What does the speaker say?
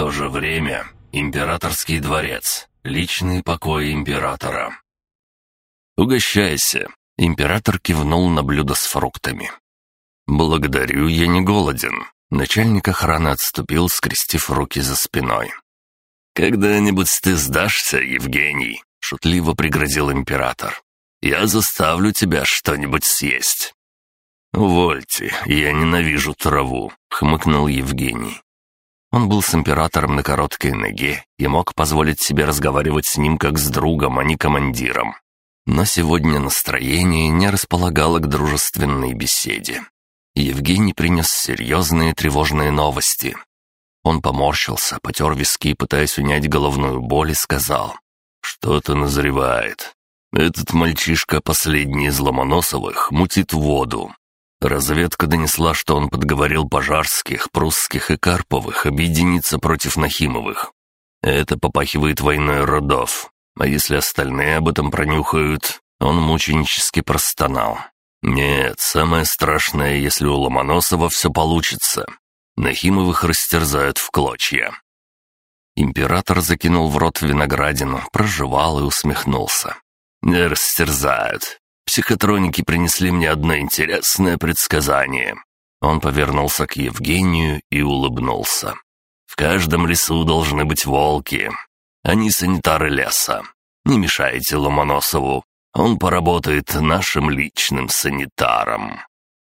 то же время императорский дворец, личные покои императора. «Угощайся!» — император кивнул на блюдо с фруктами. «Благодарю, я не голоден». Начальник охраны отступил, скрестив руки за спиной. «Когда-нибудь ты сдашься, Евгений?» — шутливо пригрозил император. «Я заставлю тебя что-нибудь съесть». «Увольте, я ненавижу траву», — хмыкнул Евгений. Он был с императором на короткой ноге и мог позволить себе разговаривать с ним как с другом, а не командиром. Но сегодня настроение не располагало к дружественной беседе. Евгений принес серьезные тревожные новости. Он поморщился, потер виски, пытаясь унять головную боль, и сказал, «Что-то назревает. Этот мальчишка, последний из Ломоносовых, мутит воду. Разведка донесла, что он подговорил пожарских, прусских и карповых объединиться против Нахимовых. Это попахивает войной родов. А если остальные об этом пронюхают, он мученически простонал. Нет, самое страшное, если у Ломоносова все получится. Нахимовых растерзают в клочья. Император закинул в рот виноградину, прожевал и усмехнулся. «Не растерзают. Психотроники принесли мне одно интересное предсказание». Он повернулся к Евгению и улыбнулся. «В каждом лесу должны быть волки. Они санитары леса. Не мешайте Ломоносову, он поработает нашим личным санитаром».